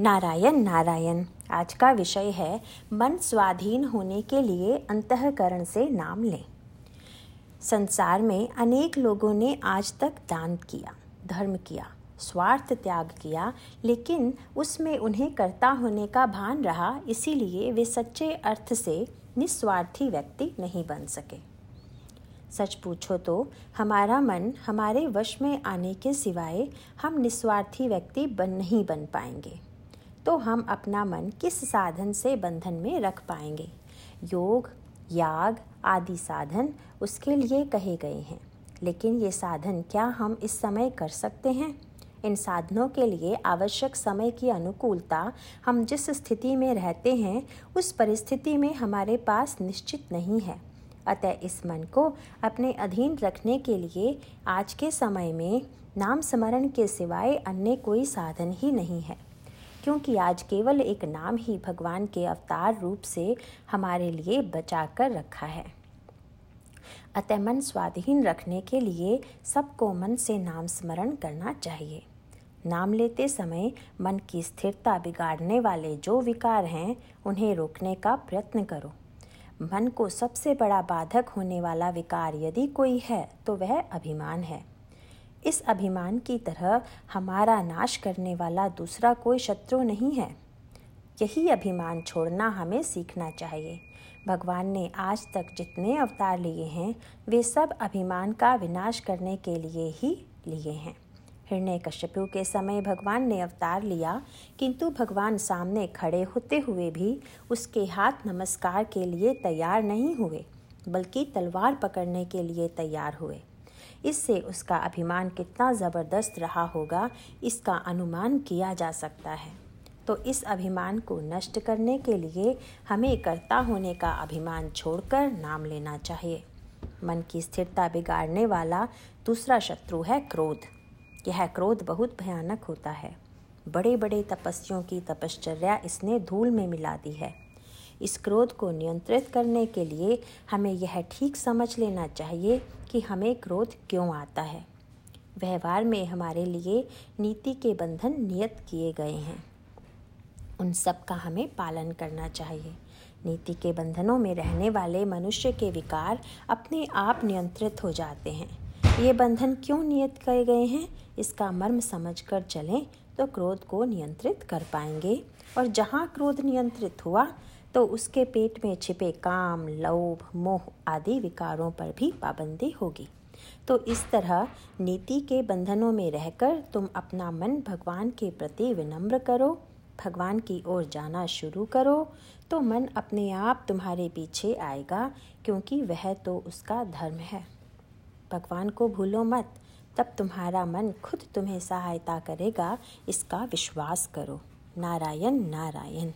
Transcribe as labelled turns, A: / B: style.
A: नारायण नारायण। आज का विषय है, मन स्वाधीन होने के लिए अंतकरण से नाम लें। संसार में अनेक लोगों ने आज तक दान किया, धर्म किया, स्वार्थ त्याग किया, लेकिन उसमें उन्हें कर्ता होने का भान रहा, इसीलिए वे सच्चे अर्थ से निस्वार्थी व्यक्ति नहीं बन सके। सच पूछो तो हमारा मन हमारे वश में आने के सिवाय हम निस्वार्थी व्यक्ति बन नहीं बन पाएँगे। तो हम अपना मन किस साधन से बंधन में रख पाएँगे? योग, याग आदि साधन उसके लिए कहे गए हैं। लेकिन ये साधन क्या हम इस समय कर सकते हैं? इन साधनों के लिए आवश्यक समय की अनुकूलता हम जिस स्थिति में रहते हैं, उस परिस्थिति में हमारे पास निश्चित नहीं है। अतः इस मन को अपने अधीन रखने के लिए आज के समय में नाम स्मरण के सिवाय अन्य कोई साधन ही नहीं है। क्योंकि आज केवल एक नाम ही भगवान के अवतार रूप से हमारे लिए बचा कर रखा है। अतः मन स्वाधीन रखने के लिए सबको मन से नाम स्मरण करना चाहिए। नाम लेते समय मन की स्थिरता बिगाड़ने वाले जो विकार हैं, उन्हें रोकने का प्रयत्न करो। मन को सबसे बड़ा बाधक होने वाला विकार यदि कोई है तो वह अभिमान है। इस अभिमान की तरह हमारा नाश करने वाला दूसरा कोई शत्रु नहीं है। यही अभिमान छोड़ना हमें सीखना चाहिए। भगवान ने आज तक जितने अवतार लिए हैं, वे सब अभिमान का विनाश करने के लिए ही लिए हैं। हिरण्य कश्यपु के समय भगवान ने अवतार लिया, किंतु भगवान सामने खड़े होते हुए भी उसके हाथ नमस्कार के लिए तैयार नहीं हुए, बल्कि तलवार पकड़ने के लिए तैयार हुए। इससे उसका अभिमान कितना ज़बरदस्त रहा होगा, इसका अनुमान किया जा सकता है। तो इस अभिमान को नष्ट करने के लिए हमें कर्ता होने का अभिमान छोड़कर नाम लेना चाहिए। मन की स्थिरता बिगाड़ने वाला दूसरा शत्रु है क्रोध। यह क्रोध बहुत भयानक होता है। बड़े बड़े तपस्वियों की तपश्चर्या इसने धूल में मिला दी है। इस क्रोध को नियंत्रित करने के लिए हमें यह ठीक समझ लेना चाहिए कि हमें क्रोध क्यों आता है? व्यवहार में हमारे लिए नीति के बंधन नियत किए गए हैं। उन सब का हमें पालन करना चाहिए। नीति के बंधनों में रहने वाले मनुष्य के विकार अपने आप नियंत्रित हो जाते हैं। ये बंधन क्यों नियत किए गए हैं? इसका मर्म समझकर चलें तो क्रोध को नियंत्रित कर पाएँगे। और जहाँ क्रोध नियंत्रित हुआ तो उसके पेट में छिपे काम, लोभ, मोह आदि विकारों पर भी पाबंदी होगी। तो इस तरह नीति के बंधनों में रहकर तुम अपना मन भगवान के प्रति विनम्र करो, भगवान की ओर जाना शुरू करो तो मन अपने आप तुम्हारे पीछे आएगा, क्योंकि वह तो उसका धर्म है। भगवान को भूलो मत तब तुम्हारा मन खुद तुम्हें सहायता करेगा इसका विश्वास करो। नारायण नारायण।